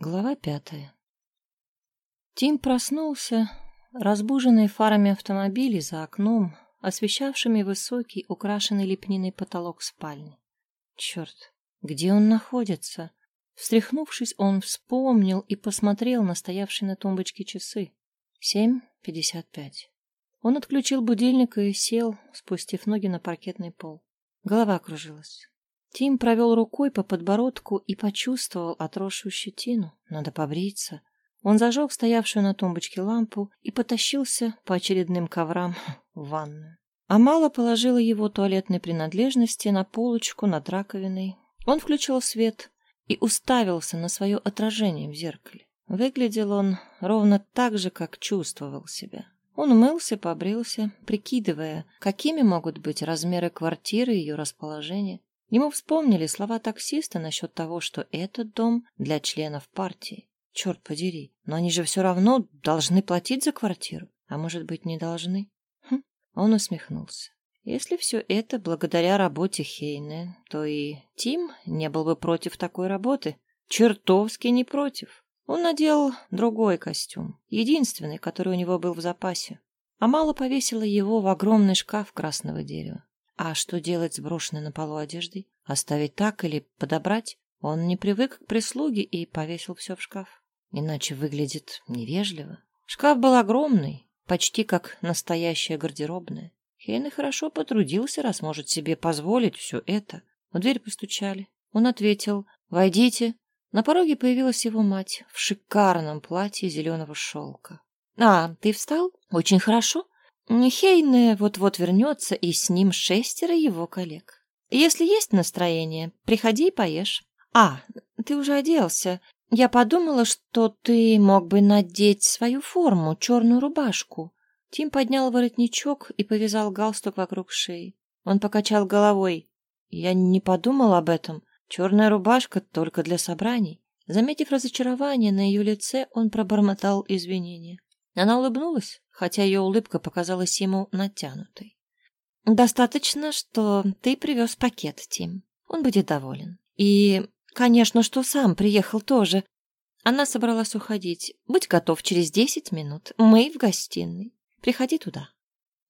Глава пятая. Тим проснулся, разбуженный фарами автомобилей за окном, освещавшими высокий, украшенный лепниной потолок спальни. Черт, где он находится? Встряхнувшись, он вспомнил и посмотрел на стоявшие на тумбочке часы. Семь пятьдесят пять. Он отключил будильник и сел, спустив ноги на паркетный пол. Голова кружилась. Тим провел рукой по подбородку и почувствовал отросшую щетину. Надо побриться. Он зажег стоявшую на тумбочке лампу и потащился по очередным коврам в ванную. Амала положила его туалетные принадлежности на полочку над раковиной. Он включил свет и уставился на свое отражение в зеркале. Выглядел он ровно так же, как чувствовал себя. Он умылся, побрился, прикидывая, какими могут быть размеры квартиры и ее расположение. Ему вспомнили слова таксиста насчет того, что этот дом для членов партии. Черт подери, но они же все равно должны платить за квартиру. А может быть, не должны? Хм, он усмехнулся. Если все это благодаря работе Хейне, то и Тим не был бы против такой работы. Чертовски не против. Он надел другой костюм, единственный, который у него был в запасе. Амала повесила его в огромный шкаф красного дерева. А что делать с брошенной на полу одеждой? Оставить так или подобрать? Он не привык к прислуге и повесил все в шкаф. Иначе выглядит невежливо. Шкаф был огромный, почти как настоящая гардеробная. Хейн хорошо потрудился, раз может себе позволить все это. В дверь постучали. Он ответил «Войдите». На пороге появилась его мать в шикарном платье зеленого шелка. «А, ты встал? Очень хорошо. Хейне вот-вот вернется, и с ним шестеро его коллег. Если есть настроение, приходи и поешь. А, ты уже оделся. Я подумала, что ты мог бы надеть свою форму, черную рубашку. Тим поднял воротничок и повязал галстук вокруг шеи. Он покачал головой. Я не подумал об этом. Черная рубашка только для собраний. Заметив разочарование на ее лице, он пробормотал извинения. Она улыбнулась, хотя ее улыбка показалась ему натянутой. «Достаточно, что ты привез пакет, Тим. Он будет доволен. И, конечно, что сам приехал тоже. Она собралась уходить. Будь готов через десять минут. Мы в гостиной. Приходи туда».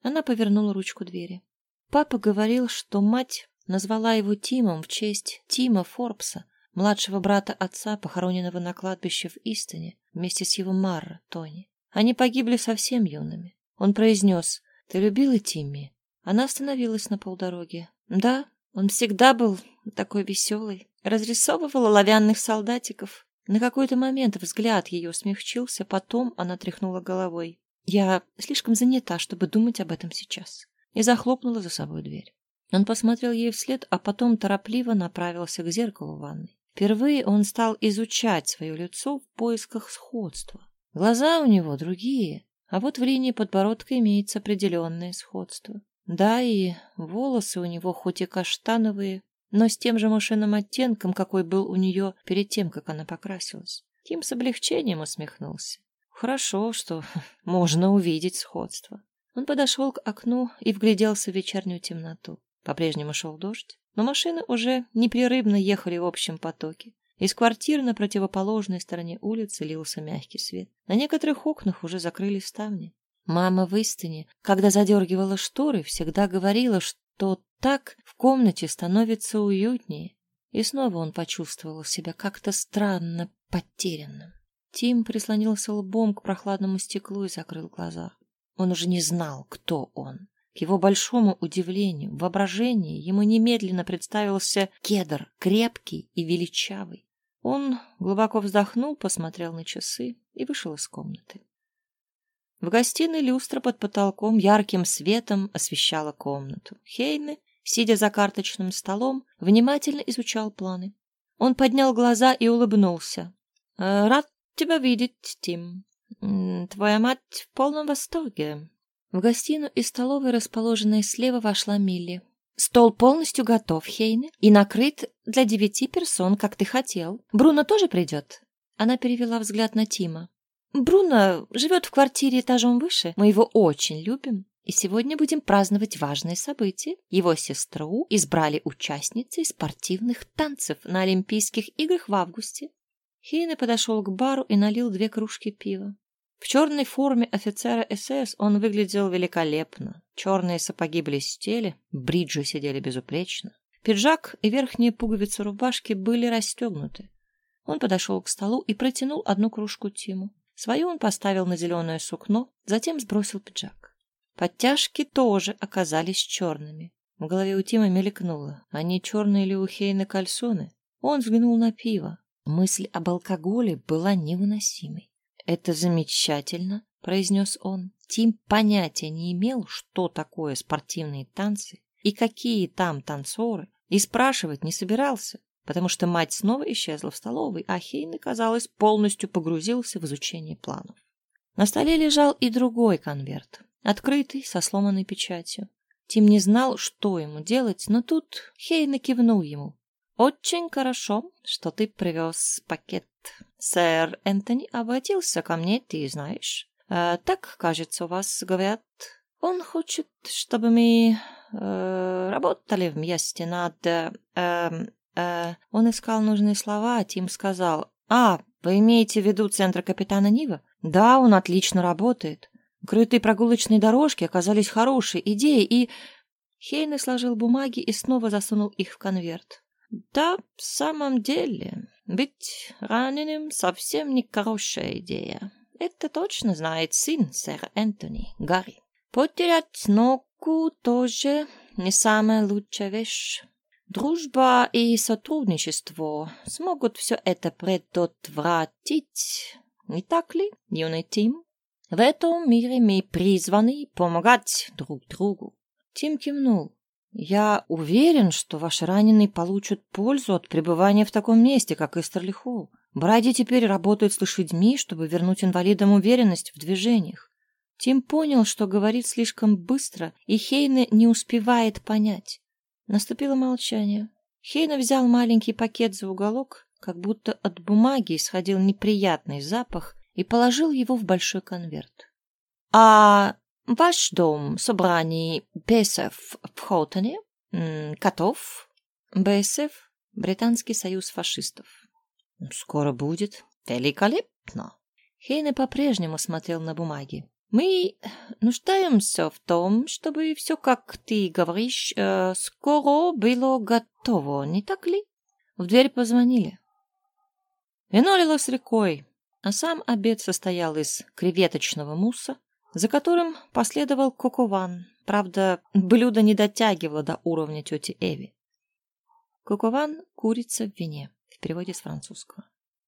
Она повернула ручку двери. Папа говорил, что мать назвала его Тимом в честь Тима Форбса, младшего брата отца, похороненного на кладбище в Истоне, вместе с его Марро, Тони. Они погибли совсем юными. Он произнес, «Ты любила Тимми?» Она остановилась на полдороге. «Да, он всегда был такой веселый. Разрисовывал оловянных солдатиков». На какой-то момент взгляд ее смягчился, потом она тряхнула головой. «Я слишком занята, чтобы думать об этом сейчас». И захлопнула за собой дверь. Он посмотрел ей вслед, а потом торопливо направился к зеркалу ванной. Впервые он стал изучать свое лицо в поисках сходства. Глаза у него другие, а вот в линии подбородка имеется определенное сходство. Да, и волосы у него хоть и каштановые, но с тем же машинным оттенком, какой был у нее перед тем, как она покрасилась. Тим с облегчением усмехнулся. Хорошо, что можно увидеть сходство. Он подошел к окну и вгляделся в вечернюю темноту. По-прежнему шел дождь, но машины уже непрерывно ехали в общем потоке. Из квартир на противоположной стороне улицы лился мягкий свет. На некоторых окнах уже закрыли ставни. Мама в Истине, когда задергивала шторы, всегда говорила, что так в комнате становится уютнее. И снова он почувствовал себя как-то странно потерянным. Тим прислонился лбом к прохладному стеклу и закрыл глаза. Он уже не знал, кто он. К его большому удивлению, в воображении ему немедленно представился кедр, крепкий и величавый. Он глубоко вздохнул, посмотрел на часы и вышел из комнаты. В гостиной люстра под потолком ярким светом освещала комнату. Хейне, сидя за карточным столом, внимательно изучал планы. Он поднял глаза и улыбнулся. «Э, «Рад тебя видеть, Тим. Твоя мать в полном восторге». В гостиную и столовой, расположенной слева, вошла Милли. Стол полностью готов, Хейне, и накрыт для девяти персон, как ты хотел. Бруно тоже придет?» Она перевела взгляд на Тима. «Бруно живет в квартире этажом выше. Мы его очень любим. И сегодня будем праздновать важное событие. Его сестру избрали участницей спортивных танцев на Олимпийских играх в августе. Хейне подошел к бару и налил две кружки пива. В черной форме офицера СС он выглядел великолепно. Черные сапоги блестели, бриджи сидели безупречно. Пиджак и верхние пуговицы рубашки были расстегнуты. Он подошел к столу и протянул одну кружку Тиму. Свою он поставил на зеленое сукно, затем сбросил пиджак. Подтяжки тоже оказались черными. В голове у Тима мелькнуло. Они черные ли у Хейна кальсоны? Он взглянул на пиво. Мысль об алкоголе была невыносимой. «Это замечательно», — произнес он. Тим понятия не имел, что такое спортивные танцы и какие там танцоры, и спрашивать не собирался, потому что мать снова исчезла в столовой, а Хейн, казалось, полностью погрузился в изучение планов. На столе лежал и другой конверт, открытый, со сломанной печатью. Тим не знал, что ему делать, но тут Хейна кивнул ему. «Очень хорошо, что ты привез пакет. Сэр Энтони обратился ко мне, ты знаешь. Э, так, кажется, у вас говорят. Он хочет, чтобы мы э, работали вместе над... Э, э, он искал нужные слова, а Тим сказал. «А, вы имеете в виду центр капитана Нива? Да, он отлично работает. Крытые прогулочные дорожки оказались хорошей идеей, и... Хейне сложил бумаги и снова засунул их в конверт. Да, в самом деле, быть раненым совсем не хорошая идея. Это точно знает сын сэра Энтони, Гарри. Потерять ногу тоже не самая лучшая вещь. Дружба и сотрудничество смогут все это предотвратить, не так ли, юный Тим? В этом мире мы призваны помогать друг другу. Тим кивнул. Я уверен, что ваши раненые получат пользу от пребывания в таком месте, как Эстерлихолл. Бради теперь работает с лошадьми, чтобы вернуть инвалидам уверенность в движениях. Тим понял, что говорит слишком быстро, и Хейне не успевает понять. Наступило молчание. Хейна взял маленький пакет за уголок, как будто от бумаги исходил неприятный запах, и положил его в большой конверт. — А ваш дом собраний БСФ в Хоутоне готов? БСФ — Британский союз фашистов. — Скоро будет. Великолепно. Хейне по-прежнему смотрел на бумаги. Мы нуждаемся в том, чтобы все, как ты говоришь, э, скоро было готово, не так ли? В дверь позвонили. Вино лилось рекой, а сам обед состоял из креветочного мусса, за которым последовал кокован. Правда, блюдо не дотягивало до уровня тети Эви. Кокован — курица в вине, в переводе с французского.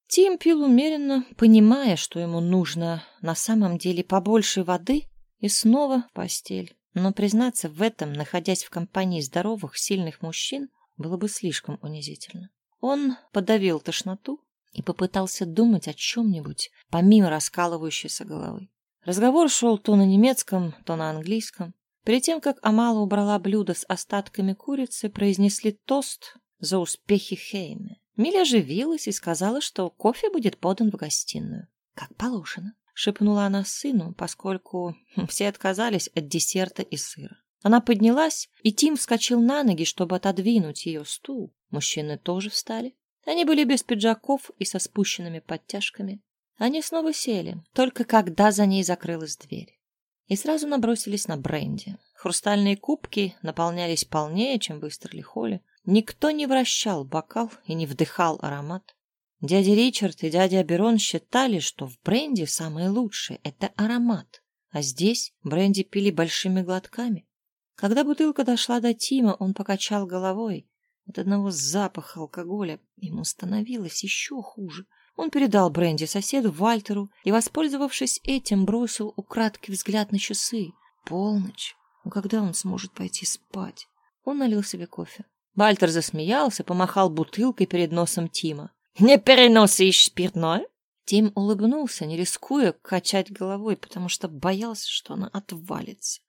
Тим пил умеренно, понимая, что ему нужно на самом деле побольше воды и снова в постель. Но признаться в этом, находясь в компании здоровых, сильных мужчин, было бы слишком унизительно. Он подавил тошноту и попытался думать о чем-нибудь, помимо раскалывающейся головы. Разговор шел то на немецком, то на английском. Перед тем, как Амала убрала блюдо с остатками курицы, произнесли тост за успехи Хейна. Миля оживилась и сказала, что кофе будет подан в гостиную. «Как положено», — шепнула она сыну, поскольку все отказались от десерта и сыра. Она поднялась, и Тим вскочил на ноги, чтобы отодвинуть ее стул. Мужчины тоже встали. Они были без пиджаков и со спущенными подтяжками. Они снова сели, только когда за ней закрылась дверь. И сразу набросились на бренди. Хрустальные кубки наполнялись полнее, чем в Истерлихоле. Никто не вращал бокал и не вдыхал аромат. Дядя Ричард и дядя Аберон считали, что в бренди самое лучшее — это аромат, а здесь бренди пили большими глотками. Когда бутылка дошла до Тима, он покачал головой. От одного запаха алкоголя ему становилось еще хуже. Он передал бренди соседу Вальтеру и, воспользовавшись этим, бросил украдкий взгляд на часы. Полночь. Ну когда он сможет пойти спать? Он налил себе кофе. Вальтер засмеялся, помахал бутылкой перед носом Тима. «Не переносишь спиртное?» Тим улыбнулся, не рискуя качать головой, потому что боялся, что она отвалится.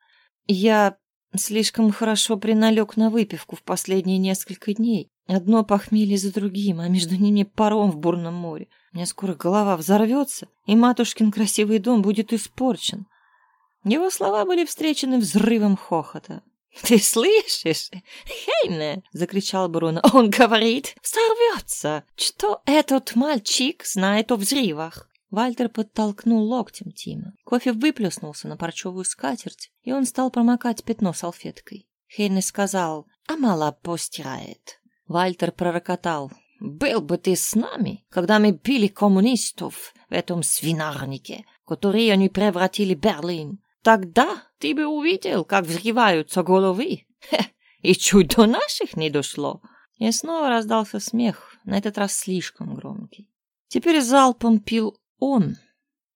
«Я слишком хорошо приналег на выпивку в последние несколько дней. Одно похмелье за другим, а между ними паром в бурном море. У меня скоро голова взорвется, и матушкин красивый дом будет испорчен». Его слова были встречены взрывом хохота. «Ты слышишь? Хейне!» — закричал Бруно. «Он говорит, взорвется! Что этот мальчик знает о взрывах?» Вальтер подтолкнул локтем Тима. Кофе выплюснулся на парчевую скатерть, и он стал промокать пятно салфеткой. Хейне сказал, а мало постирает. Вальтер пророкотал. «Был бы ты с нами, когда мы били коммунистов в этом свинарнике, который они превратили Берлин. Тогда ты бы увидел, как взрываются головы. Хе, и чуть до наших не дошло. И снова раздался смех, на этот раз слишком громкий. Теперь залпом пил он,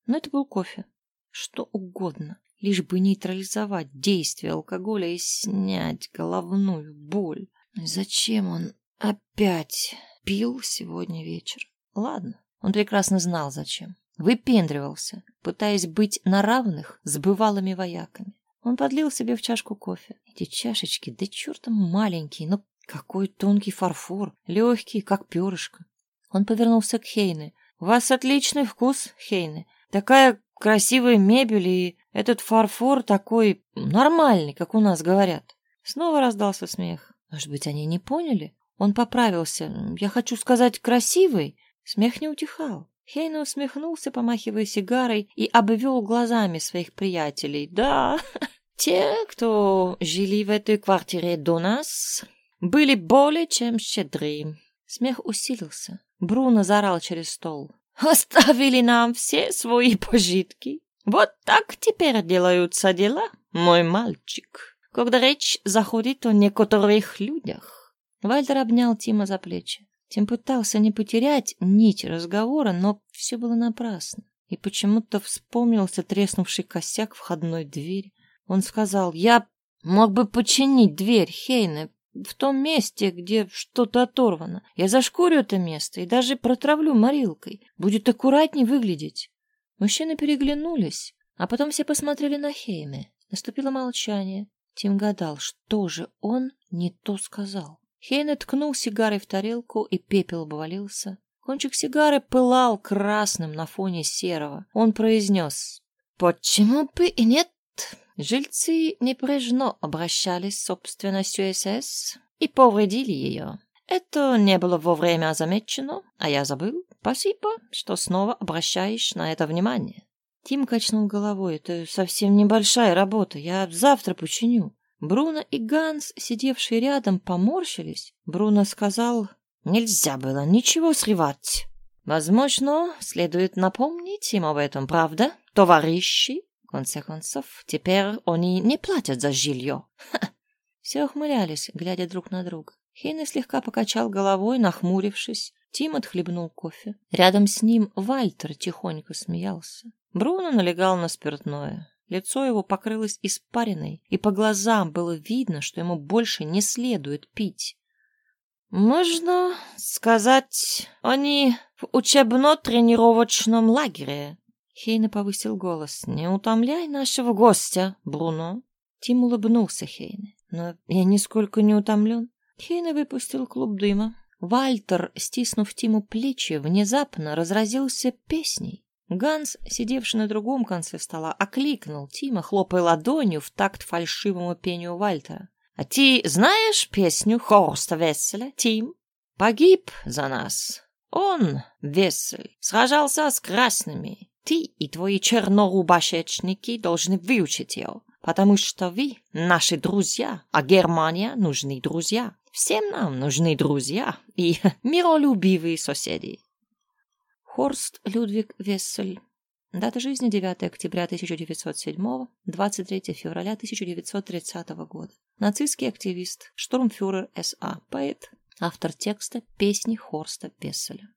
но это был кофе. Что угодно, лишь бы нейтрализовать действие алкоголя и снять головную боль. Зачем он опять пил сегодня вечер? Ладно, он прекрасно знал, зачем. Выпендривался, пытаясь быть на равных с бывалыми вояками. Он подлил себе в чашку кофе. Эти чашечки, да чертом маленькие, но какой тонкий фарфор, легкий, как перышко. Он повернулся к Хейне. «У вас отличный вкус, Хейне. Такая красивая мебель и этот фарфор такой нормальный, как у нас говорят». Снова раздался смех. Может быть, они не поняли? Он поправился. «Я хочу сказать, красивый». Смех не утихал. Хейна усмехнулся, помахивая сигарой, и обвел глазами своих приятелей. «Да, те, кто жили в этой квартире до нас, были более чем щедры». Смех усилился. Бруно заорал через стол. «Оставили нам все свои пожитки. Вот так теперь делаются дела, мой мальчик, когда речь заходит о некоторых людях». Вальтер обнял Тима за плечи. Тим пытался не потерять нить разговора, но все было напрасно. И почему-то вспомнился треснувший косяк входной двери. Он сказал, я мог бы починить дверь, Хейне, в том месте, где что-то оторвано. Я зашкурю это место и даже протравлю морилкой. Будет аккуратней выглядеть. Мужчины переглянулись, а потом все посмотрели на Хейме. Наступило молчание. Тим гадал, что же он не то сказал. Хейне ткнул сигарой в тарелку, и пепел обвалился. Кончик сигары пылал красным на фоне серого. Он произнес, «Почему бы и нет? Жильцы непрежно обращались с собственностью СС и повредили ее. Это не было вовремя замечено, а я забыл. Спасибо, что снова обращаешь на это внимание». Тим качнул головой. «Это совсем небольшая работа. Я завтра починю». Бруно и Ганс, сидевшие рядом, поморщились. Бруно сказал, нельзя было ничего срывать. Возможно, следует напомнить им об этом, правда, товарищи? В конце концов, теперь они не платят за жилье. Ха. Все ухмылялись, глядя друг на друга. Хейне слегка покачал головой, нахмурившись. Тим отхлебнул кофе. Рядом с ним Вальтер тихонько смеялся. Бруно налегал на спиртное. Лицо его покрылось испариной, и по глазам было видно, что ему больше не следует пить. «Можно сказать, они в учебно-тренировочном лагере». Хейна повысил голос. «Не утомляй нашего гостя, Бруно». Тим улыбнулся Хейне. «Но я нисколько не утомлен». Хейна выпустил клуб дыма. Вальтер, стиснув Тиму плечи, внезапно разразился песней. Ганс, сидевший на другом конце стола, окликнул Тима, хлопая ладонью в такт фальшивому пению Вальтера. «А ты знаешь песню Хорста Весселя, Тим? Погиб за нас. Он, Вессель, сражался с красными. Ты и твои чернорубашечники должны выучить ее, потому что вы наши друзья, а Германия нужны друзья. Всем нам нужны друзья и миролюбивые соседи. Хорст Людвиг Вессель. Дата жизни 9 октября 1907, 23 февраля 1930 года. Нацистский активист, штурмфюрер СА, поэт, автор текста песни Хорста Весселя.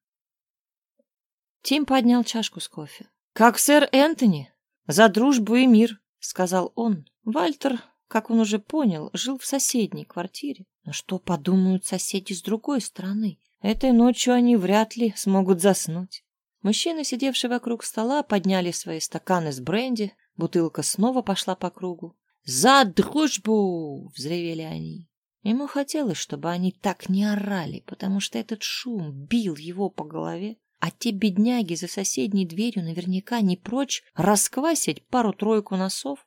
Тим поднял чашку с кофе. «Как сэр Энтони! За дружбу и мир!» — сказал он. Вальтер, как он уже понял, жил в соседней квартире. Но что подумают соседи с другой стороны? Этой ночью они вряд ли смогут заснуть. Мужчины, сидевшие вокруг стола, подняли свои стаканы с бренди, бутылка снова пошла по кругу. «За дружбу!» — взревели они. Ему хотелось, чтобы они так не орали, потому что этот шум бил его по голове, а те бедняги за соседней дверью наверняка не прочь расквасить пару-тройку носов.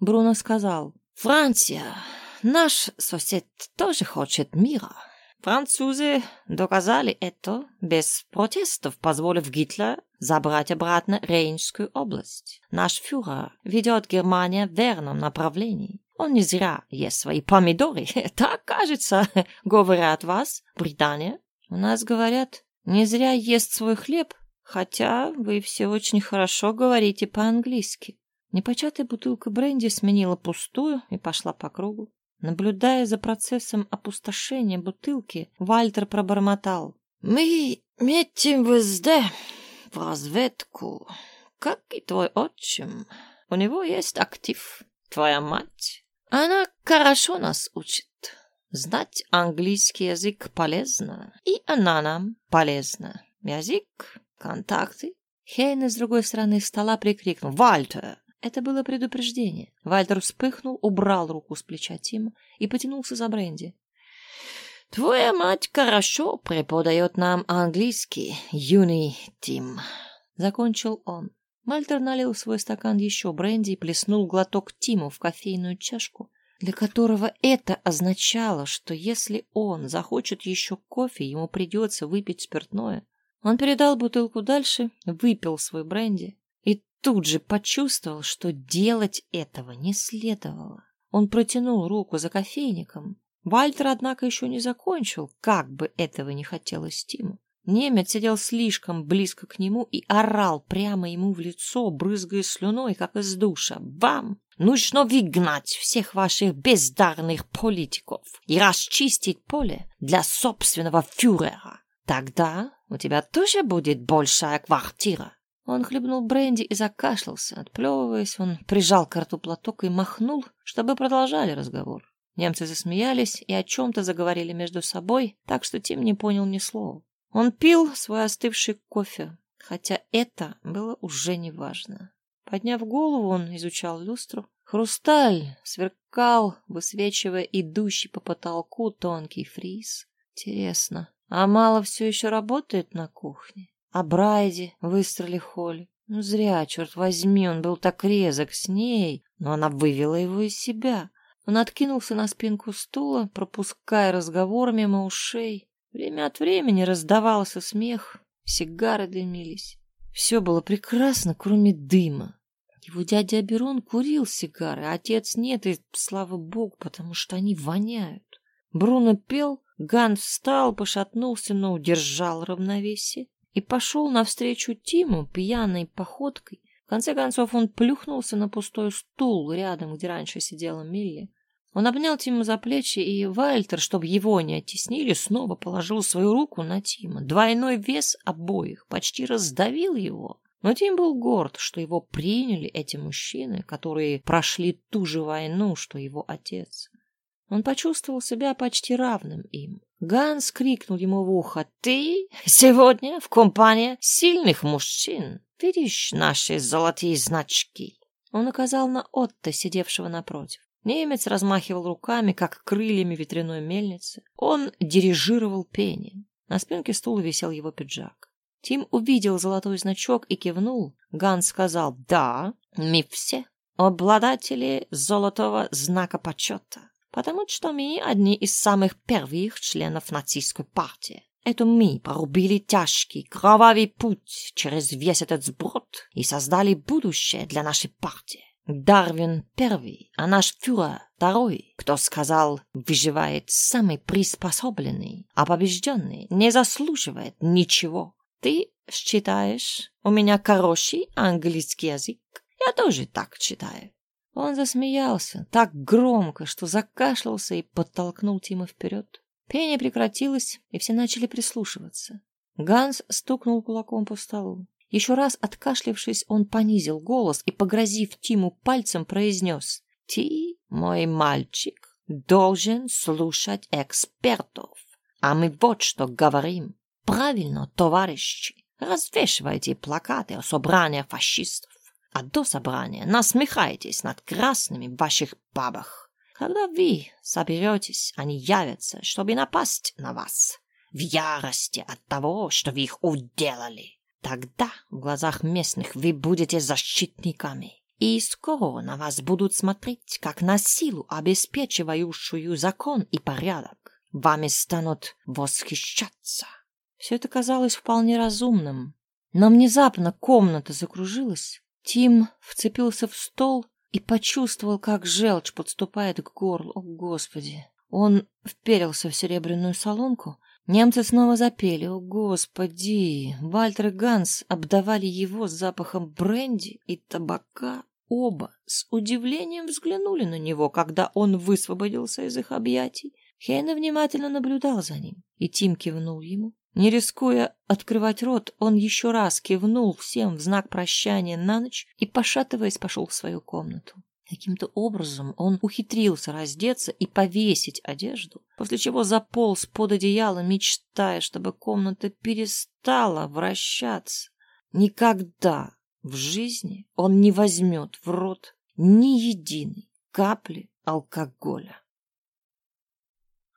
Бруно сказал, «Франция, наш сосед тоже хочет мира. Французы доказали это без протестов, позволив Гитлер забрать обратно Рейнскую область. Наш фюрер ведет Германия в верном направлении. Он не зря ест свои помидоры. Так, кажется, говорят вас, Британия. У нас говорят, не зря ест свой хлеб, хотя вы все очень хорошо говорите по-английски. Непочатая бутылка бренди сменила пустую и пошла по кругу. Наблюдая за процессом опустошения бутылки, Вальтер пробормотал. «Мы метим везде разведку, как и твой отчим. У него есть актив. Твоя мать. Она хорошо нас учит. Знать английский язык полезно, и она нам полезна. Язык, контакты». Хейн с другой стороны стола прикрикнул. «Вальтер, это было предупреждение. Вальтер вспыхнул, убрал руку с плеча Тима и потянулся за бренди. «Твоя мать хорошо преподает нам английский, юный Тим», — закончил он. Вальтер налил в свой стакан еще бренди и плеснул глоток Тиму в кофейную чашку, для которого это означало, что если он захочет еще кофе, ему придется выпить спиртное. Он передал бутылку дальше, выпил свой бренди тут же почувствовал, что делать этого не следовало. Он протянул руку за кофейником. Вальтер, однако, еще не закончил, как бы этого не хотелось Тиму. Немец сидел слишком близко к нему и орал прямо ему в лицо, брызгая слюной, как из душа. «Вам нужно выгнать всех ваших бездарных политиков и расчистить поле для собственного фюрера. Тогда у тебя тоже будет большая квартира, он хлебнул бренди и закашлялся. Отплевываясь, он прижал к рту платок и махнул, чтобы продолжали разговор. Немцы засмеялись и о чем-то заговорили между собой, так что Тим не понял ни слова. Он пил свой остывший кофе, хотя это было уже не важно. Подняв голову, он изучал люстру. Хрусталь сверкал, высвечивая идущий по потолку тонкий фриз. Интересно, а мало все еще работает на кухне? А Брайди выстрели Холли. Ну, зря, черт возьми, он был так резок с ней, но она вывела его из себя. Он откинулся на спинку стула, пропуская разговор мимо ушей. Время от времени раздавался смех, сигары дымились. Все было прекрасно, кроме дыма. Его дядя Аберон курил сигары, а отец нет, и слава богу, потому что они воняют. Бруно пел, Ган встал, пошатнулся, но удержал равновесие и пошел навстречу Тиму пьяной походкой. В конце концов он плюхнулся на пустой стул рядом, где раньше сидела Милли. Он обнял Тима за плечи, и Вальтер, чтобы его не оттеснили, снова положил свою руку на Тима. Двойной вес обоих почти раздавил его. Но Тим был горд, что его приняли эти мужчины, которые прошли ту же войну, что его отец. Он почувствовал себя почти равным им. Ганс крикнул ему в ухо. «Ты сегодня в компании сильных мужчин. Видишь наши золотые значки?» Он указал на Отто, сидевшего напротив. Немец размахивал руками, как крыльями ветряной мельницы. Он дирижировал пением. На спинке стула висел его пиджак. Тим увидел золотой значок и кивнул. Ганс сказал «Да, мы все обладатели золотого знака почета потому что мы одни из самых первых членов нацистской партии. Это мы порубили тяжкий, кровавый путь через весь этот сброд и создали будущее для нашей партии. Дарвин первый, а наш фюрер второй, кто сказал, выживает самый приспособленный, а побежденный не заслуживает ничего. Ты считаешь, у меня хороший английский язык? Я тоже так считаю. Он засмеялся так громко, что закашлялся и подтолкнул Тима вперед. Пение прекратилось, и все начали прислушиваться. Ганс стукнул кулаком по столу. Еще раз откашлившись, он понизил голос и, погрозив Тиму пальцем, произнес «Ты, мой мальчик, должен слушать экспертов. А мы вот что говорим. Правильно, товарищи, развешивайте плакаты о собрании фашистов а до собрания насмехаетесь над красными в ваших бабах. Когда вы соберетесь, они явятся, чтобы напасть на вас, в ярости от того, что вы их уделали. Тогда в глазах местных вы будете защитниками. И скоро на вас будут смотреть, как на силу, обеспечивающую закон и порядок. Вами станут восхищаться. Все это казалось вполне разумным. Но внезапно комната закружилась. Тим вцепился в стол и почувствовал, как желчь подступает к горлу. О, Господи! Он вперился в серебряную солонку. Немцы снова запели. О, Господи! Вальтер и Ганс обдавали его запахом бренди и табака. Оба с удивлением взглянули на него, когда он высвободился из их объятий. Хейна внимательно наблюдал за ним, и Тим кивнул ему. Не рискуя открывать рот, он еще раз кивнул всем в знак прощания на ночь и, пошатываясь, пошел в свою комнату. Каким-то образом он ухитрился раздеться и повесить одежду, после чего заполз под одеяло, мечтая, чтобы комната перестала вращаться. Никогда в жизни он не возьмет в рот ни единой капли алкоголя.